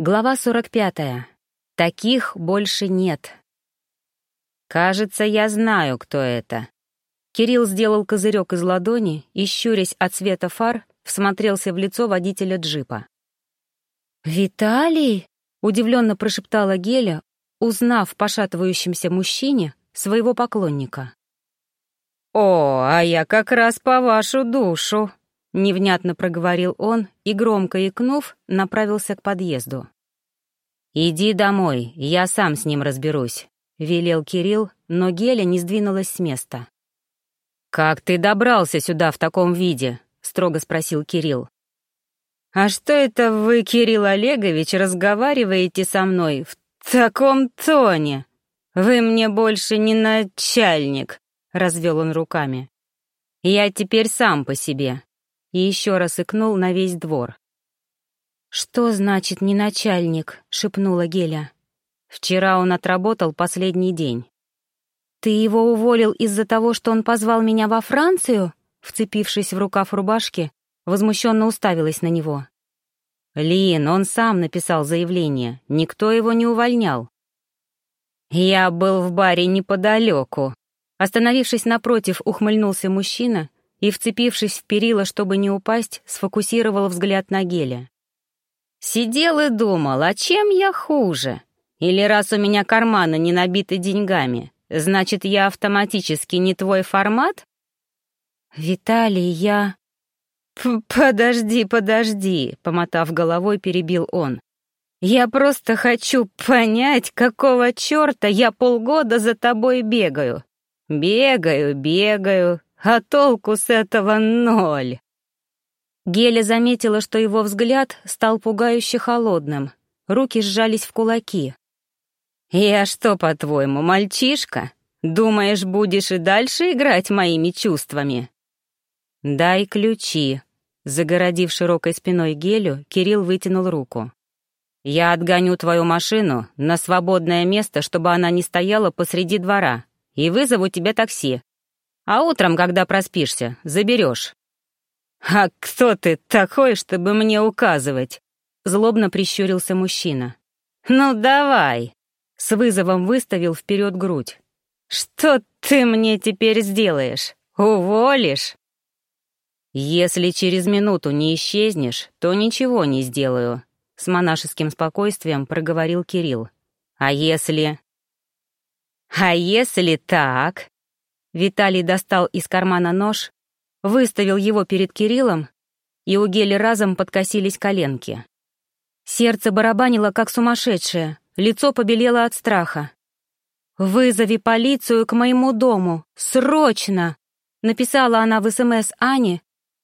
Глава 45. Таких больше нет. Кажется, я знаю, кто это. Кирилл сделал козырек из ладони и, щурясь от света фар, всмотрелся в лицо водителя джипа. «Виталий?» — удивленно прошептала Геля, узнав в пошатывающемся мужчине своего поклонника. «О, а я как раз по вашу душу», Невнятно проговорил он и, громко икнув, направился к подъезду. «Иди домой, я сам с ним разберусь», — велел Кирилл, но Геля не сдвинулась с места. «Как ты добрался сюда в таком виде?» — строго спросил Кирилл. «А что это вы, Кирилл Олегович, разговариваете со мной в таком тоне? Вы мне больше не начальник», — развел он руками. «Я теперь сам по себе», и еще раз икнул на весь двор. «Что значит «не начальник»?» — шепнула Геля. «Вчера он отработал последний день». «Ты его уволил из-за того, что он позвал меня во Францию?» Вцепившись в рукав рубашки, возмущенно уставилась на него. «Лин, он сам написал заявление, никто его не увольнял». «Я был в баре неподалеку». Остановившись напротив, ухмыльнулся мужчина и, вцепившись в перила, чтобы не упасть, сфокусировал взгляд на Геля. «Сидел и думал, а чем я хуже? Или раз у меня карманы не набиты деньгами, значит, я автоматически не твой формат?» «Виталий, я...» «Подожди, подожди», — помотав головой, перебил он. «Я просто хочу понять, какого черта я полгода за тобой бегаю. Бегаю, бегаю, а толку с этого ноль. Геля заметила, что его взгляд стал пугающе холодным. Руки сжались в кулаки. «Я что, по-твоему, мальчишка? Думаешь, будешь и дальше играть моими чувствами?» «Дай ключи», — загородив широкой спиной Гелю, Кирилл вытянул руку. «Я отгоню твою машину на свободное место, чтобы она не стояла посреди двора, и вызову тебе такси. А утром, когда проспишься, заберешь. «А кто ты такой, чтобы мне указывать?» Злобно прищурился мужчина. «Ну давай!» С вызовом выставил вперед грудь. «Что ты мне теперь сделаешь? Уволишь?» «Если через минуту не исчезнешь, то ничего не сделаю», — с монашеским спокойствием проговорил Кирилл. «А если...» «А если так?» Виталий достал из кармана нож, выставил его перед Кириллом, и у Гели разом подкосились коленки. Сердце барабанило, как сумасшедшее, лицо побелело от страха. «Вызови полицию к моему дому! Срочно!» Написала она в СМС Ане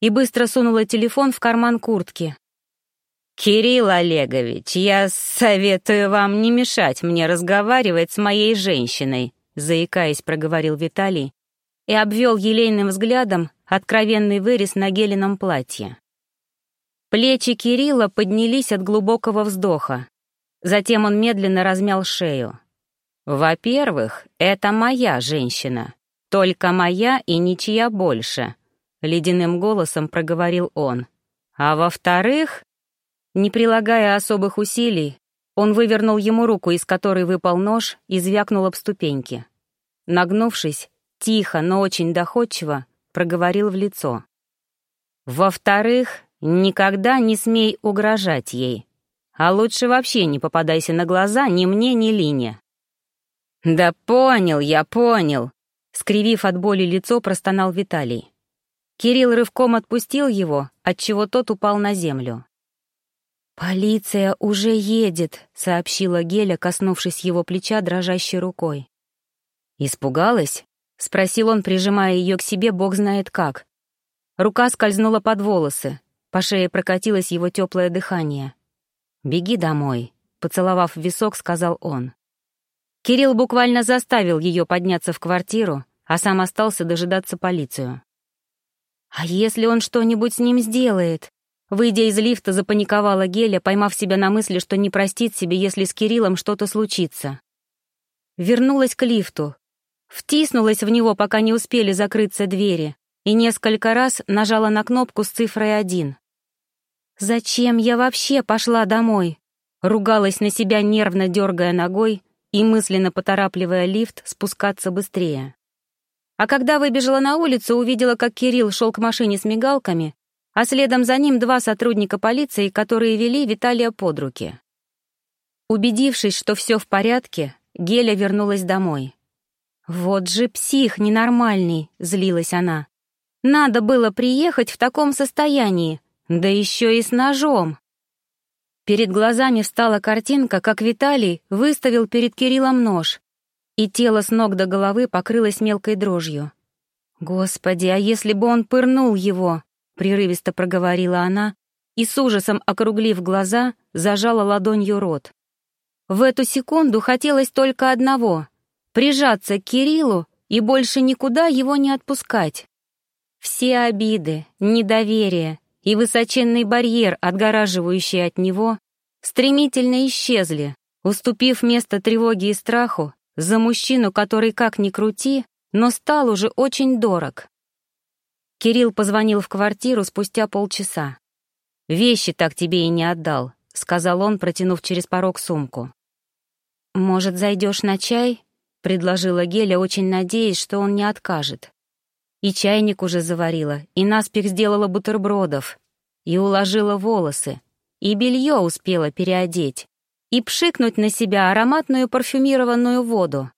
и быстро сунула телефон в карман куртки. «Кирилл Олегович, я советую вам не мешать мне разговаривать с моей женщиной», заикаясь, проговорил Виталий и обвел елейным взглядом откровенный вырез на гелином платье. Плечи Кирилла поднялись от глубокого вздоха. Затем он медленно размял шею. «Во-первых, это моя женщина. Только моя и ничья больше», — ледяным голосом проговорил он. «А во-вторых...» Не прилагая особых усилий, он вывернул ему руку, из которой выпал нож, и звякнул об ступеньки. Нагнувшись, тихо, но очень доходчиво, проговорил в лицо. «Во-вторых, никогда не смей угрожать ей. А лучше вообще не попадайся на глаза ни мне, ни Лине». «Да понял, я понял», — скривив от боли лицо, простонал Виталий. Кирилл рывком отпустил его, отчего тот упал на землю. «Полиция уже едет», — сообщила Геля, коснувшись его плеча дрожащей рукой. «Испугалась?» — спросил он, прижимая ее к себе, бог знает как. Рука скользнула под волосы, по шее прокатилось его теплое дыхание. «Беги домой», — поцеловав висок, сказал он. Кирилл буквально заставил ее подняться в квартиру, а сам остался дожидаться полицию. «А если он что-нибудь с ним сделает?» Выйдя из лифта, запаниковала Геля, поймав себя на мысли, что не простит себе, если с Кириллом что-то случится. Вернулась к лифту. Втиснулась в него, пока не успели закрыться двери, и несколько раз нажала на кнопку с цифрой один. «Зачем я вообще пошла домой?» ругалась на себя, нервно дергая ногой и мысленно поторапливая лифт спускаться быстрее. А когда выбежала на улицу, увидела, как Кирилл шел к машине с мигалками, а следом за ним два сотрудника полиции, которые вели Виталия под руки. Убедившись, что все в порядке, Геля вернулась домой. «Вот же псих ненормальный», — злилась она. «Надо было приехать в таком состоянии, да еще и с ножом». Перед глазами встала картинка, как Виталий выставил перед Кириллом нож, и тело с ног до головы покрылось мелкой дрожью. «Господи, а если бы он пырнул его?» — прерывисто проговорила она и с ужасом округлив глаза, зажала ладонью рот. В эту секунду хотелось только одного — прижаться к Кириллу и больше никуда его не отпускать. Все обиды, недоверие и высоченный барьер, отгораживающий от него, стремительно исчезли, уступив место тревоге и страху за мужчину, который, как ни крути, но стал уже очень дорог. Кирилл позвонил в квартиру спустя полчаса. «Вещи так тебе и не отдал», — сказал он, протянув через порог сумку. «Может, зайдешь на чай?» — предложила Геля, очень надеясь, что он не откажет. И чайник уже заварила, и наспех сделала бутербродов, и уложила волосы, и белье успела переодеть и пшикнуть на себя ароматную парфюмированную воду.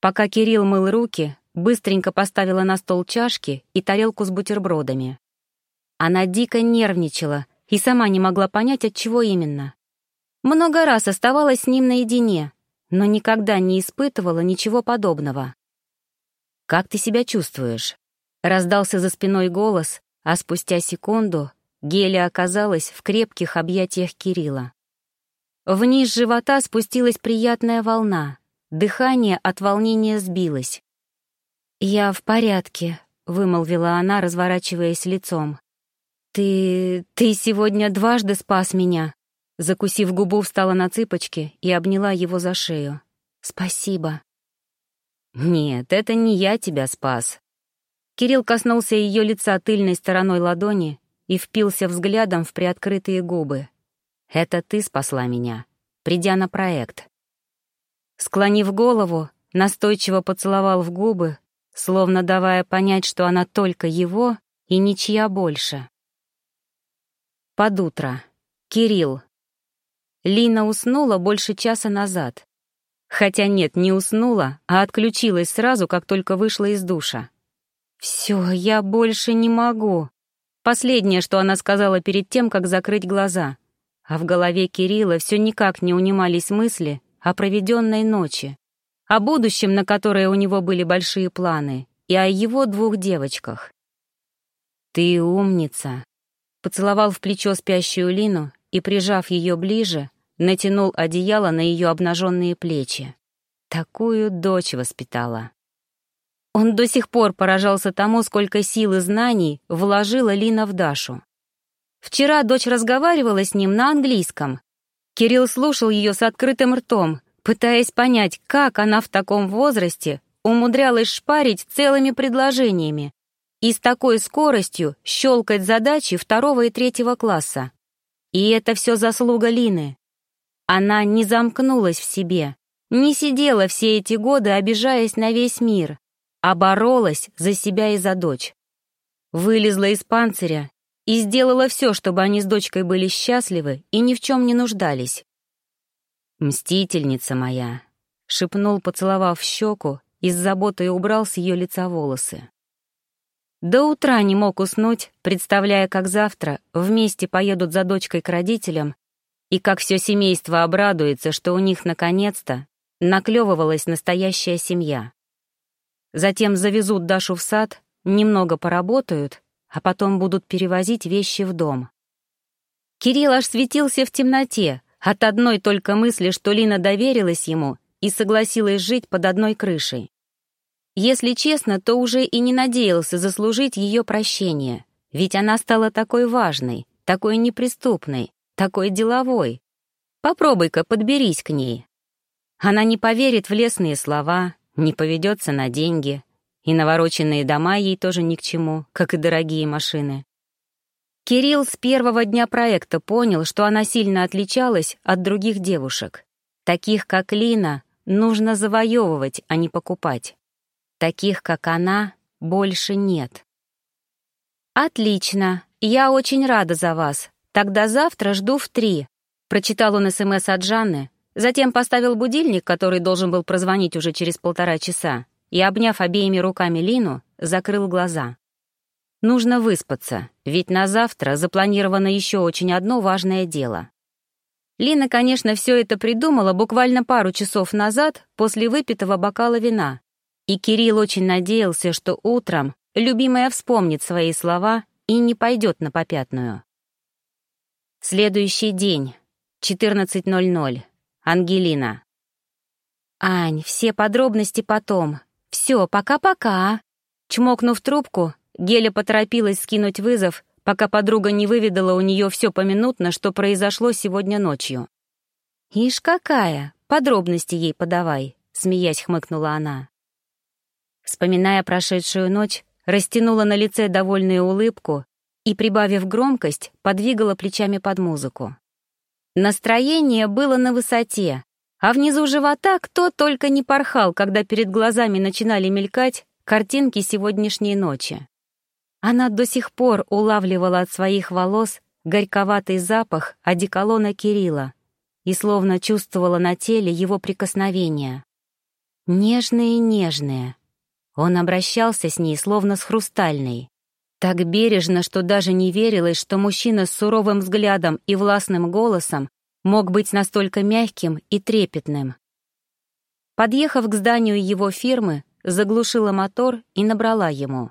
Пока Кирилл мыл руки, быстренько поставила на стол чашки и тарелку с бутербродами. Она дико нервничала и сама не могла понять, от чего именно. Много раз оставалась с ним наедине, но никогда не испытывала ничего подобного. «Как ты себя чувствуешь?» — раздался за спиной голос, а спустя секунду Геля оказалась в крепких объятиях Кирилла. Вниз живота спустилась приятная волна. Дыхание от волнения сбилось. «Я в порядке», — вымолвила она, разворачиваясь лицом. «Ты... ты сегодня дважды спас меня». Закусив губу, встала на цыпочки и обняла его за шею. «Спасибо». «Нет, это не я тебя спас». Кирилл коснулся ее лица тыльной стороной ладони и впился взглядом в приоткрытые губы. Это ты спасла меня, придя на проект. Склонив голову, настойчиво поцеловал в губы, словно давая понять, что она только его и ничья больше. Под утро. Кирилл. Лина уснула больше часа назад. Хотя нет, не уснула, а отключилась сразу, как только вышла из душа. «Все, я больше не могу», Последнее, что она сказала перед тем, как закрыть глаза. А в голове Кирилла все никак не унимались мысли о проведенной ночи, о будущем, на которое у него были большие планы, и о его двух девочках. «Ты умница», — поцеловал в плечо спящую Лину и, прижав ее ближе, натянул одеяло на ее обнаженные плечи. Такую дочь воспитала. Он до сих пор поражался тому, сколько сил и знаний вложила Лина в Дашу. Вчера дочь разговаривала с ним на английском. Кирилл слушал ее с открытым ртом, пытаясь понять, как она в таком возрасте умудрялась шпарить целыми предложениями и с такой скоростью щелкать задачи второго и третьего класса. И это все заслуга Лины. Она не замкнулась в себе, не сидела все эти годы, обижаясь на весь мир, а боролась за себя и за дочь. Вылезла из панциря и сделала все, чтобы они с дочкой были счастливы и ни в чем не нуждались. «Мстительница моя», — шепнул, поцеловав щеку, и с заботой убрал с ее лица волосы. До утра не мог уснуть, представляя, как завтра вместе поедут за дочкой к родителям и как все семейство обрадуется, что у них наконец-то наклевывалась настоящая семья. Затем завезут Дашу в сад, немного поработают а потом будут перевозить вещи в дом. Кирилл аж светился в темноте от одной только мысли, что Лина доверилась ему и согласилась жить под одной крышей. Если честно, то уже и не надеялся заслужить ее прощение, ведь она стала такой важной, такой неприступной, такой деловой. Попробуй-ка подберись к ней. Она не поверит в лесные слова, не поведется на деньги, и навороченные дома ей тоже ни к чему, как и дорогие машины. Кирилл с первого дня проекта понял, что она сильно отличалась от других девушек. Таких, как Лина, нужно завоевывать, а не покупать. Таких, как она, больше нет. «Отлично, я очень рада за вас. Тогда завтра жду в три», — прочитал он СМС от Жанны, затем поставил будильник, который должен был прозвонить уже через полтора часа, и, обняв обеими руками Лину, закрыл глаза. Нужно выспаться, ведь на завтра запланировано еще очень одно важное дело. Лина, конечно, все это придумала буквально пару часов назад после выпитого бокала вина, и Кирилл очень надеялся, что утром любимая вспомнит свои слова и не пойдет на попятную. Следующий день, 14.00. Ангелина. «Ань, все подробности потом. Все, пока-пока». Чмокнув трубку, Геля поторопилась скинуть вызов, пока подруга не выведала у нее все поминутно, что произошло сегодня ночью. «Ишь какая! Подробности ей подавай», — смеясь хмыкнула она. Вспоминая прошедшую ночь, растянула на лице довольную улыбку и, прибавив громкость, подвигала плечами под музыку. Настроение было на высоте, а внизу живота кто только не порхал, когда перед глазами начинали мелькать картинки сегодняшней ночи. Она до сих пор улавливала от своих волос горьковатый запах одеколона Кирилла и словно чувствовала на теле его прикосновения. Нежные-нежные. Он обращался с ней словно с хрустальной. Так бережно, что даже не верилось, что мужчина с суровым взглядом и властным голосом мог быть настолько мягким и трепетным. Подъехав к зданию его фирмы, заглушила мотор и набрала ему.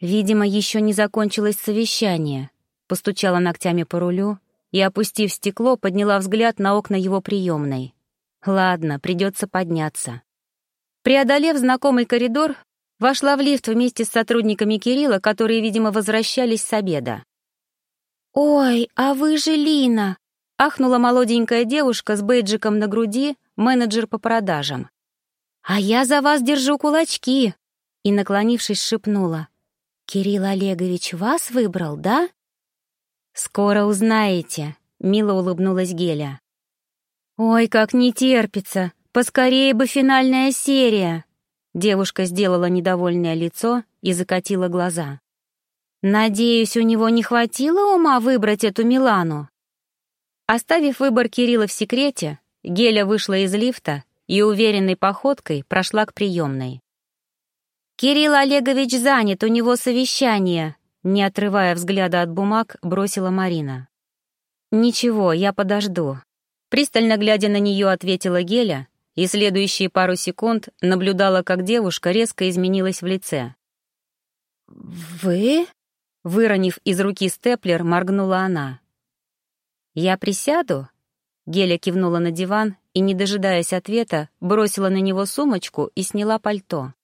Видимо, еще не закончилось совещание. Постучала ногтями по рулю и, опустив стекло, подняла взгляд на окна его приемной. Ладно, придется подняться. Преодолев знакомый коридор, вошла в лифт вместе с сотрудниками Кирилла, которые, видимо, возвращались с обеда. «Ой, а вы же Лина!» — ахнула молоденькая девушка с бейджиком на груди, менеджер по продажам. «А я за вас держу кулачки!» И, наклонившись, шепнула. «Кирилл Олегович вас выбрал, да?» «Скоро узнаете», — мило улыбнулась Геля. «Ой, как не терпится! Поскорее бы финальная серия!» Девушка сделала недовольное лицо и закатила глаза. «Надеюсь, у него не хватило ума выбрать эту Милану?» Оставив выбор Кирилла в секрете, Геля вышла из лифта и уверенной походкой прошла к приемной. «Кирилл Олегович занят, у него совещание», не отрывая взгляда от бумаг, бросила Марина. «Ничего, я подожду». Пристально глядя на нее, ответила Геля, и следующие пару секунд наблюдала, как девушка резко изменилась в лице. «Вы?» — выронив из руки степлер, моргнула она. «Я присяду?» Геля кивнула на диван и, не дожидаясь ответа, бросила на него сумочку и сняла пальто.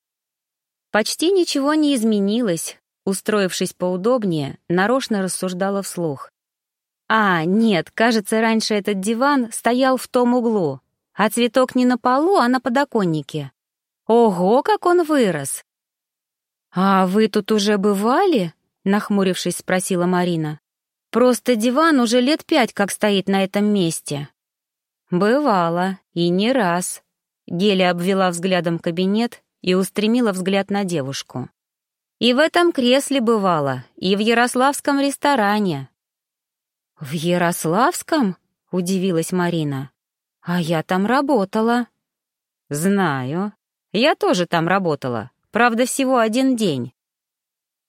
Почти ничего не изменилось. Устроившись поудобнее, нарочно рассуждала вслух. А, нет, кажется, раньше этот диван стоял в том углу, а цветок не на полу, а на подоконнике. Ого, как он вырос! «А вы тут уже бывали?» — нахмурившись, спросила Марина. «Просто диван уже лет пять как стоит на этом месте». «Бывало, и не раз». Геля обвела взглядом кабинет и устремила взгляд на девушку. «И в этом кресле бывало, и в Ярославском ресторане». «В Ярославском?» — удивилась Марина. «А я там работала». «Знаю. Я тоже там работала. Правда, всего один день».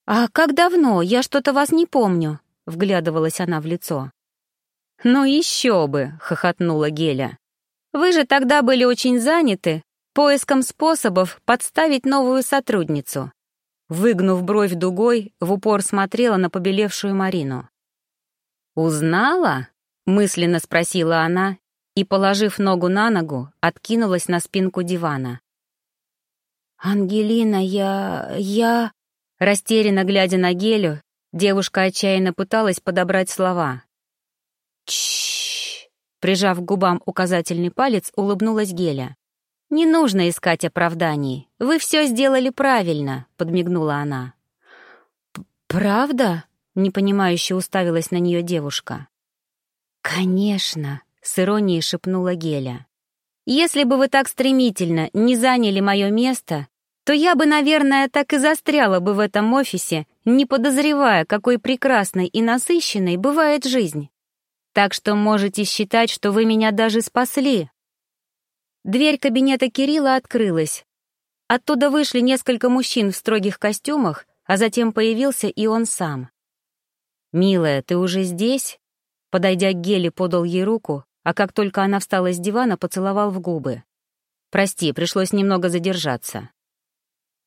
«А как давно? Я что-то вас не помню», — вглядывалась она в лицо. «Ну еще бы!» — хохотнула Геля. «Вы же тогда были очень заняты, поиском способов подставить новую сотрудницу. Выгнув бровь дугой, в упор смотрела на побелевшую Марину. «Узнала?» — мысленно спросила она и, положив ногу на ногу, откинулась на спинку дивана. «Ангелина, я... я...» Растерянно глядя на Гелю, девушка отчаянно пыталась подобрать слова. «Чш!» Прижав к губам указательный палец, улыбнулась Геля. «Не нужно искать оправданий. Вы все сделали правильно», — подмигнула она. «Правда?» — непонимающе уставилась на нее девушка. «Конечно», — с иронией шепнула Геля. «Если бы вы так стремительно не заняли мое место, то я бы, наверное, так и застряла бы в этом офисе, не подозревая, какой прекрасной и насыщенной бывает жизнь. Так что можете считать, что вы меня даже спасли». Дверь кабинета Кирилла открылась. Оттуда вышли несколько мужчин в строгих костюмах, а затем появился и он сам. «Милая, ты уже здесь?» Подойдя к Геле, подал ей руку, а как только она встала с дивана, поцеловал в губы. «Прости, пришлось немного задержаться».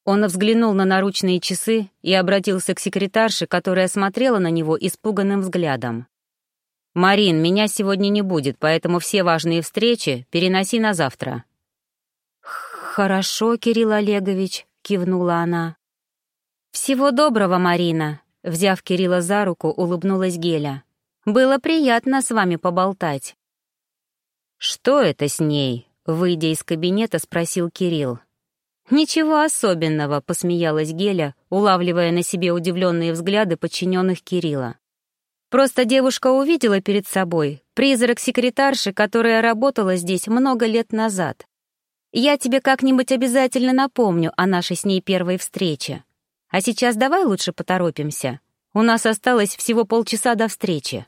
Он взглянул на наручные часы и обратился к секретарше, которая смотрела на него испуганным взглядом. «Марин, меня сегодня не будет, поэтому все важные встречи переноси на завтра». «Хорошо, Кирилл Олегович», — кивнула она. «Всего доброго, Марина», — взяв Кирилла за руку, улыбнулась Геля. «Было приятно с вами поболтать». «Что это с ней?» — выйдя из кабинета, спросил Кирилл. «Ничего особенного», — посмеялась Геля, улавливая на себе удивленные взгляды подчиненных Кирилла. «Просто девушка увидела перед собой призрак секретарши, которая работала здесь много лет назад. Я тебе как-нибудь обязательно напомню о нашей с ней первой встрече. А сейчас давай лучше поторопимся. У нас осталось всего полчаса до встречи».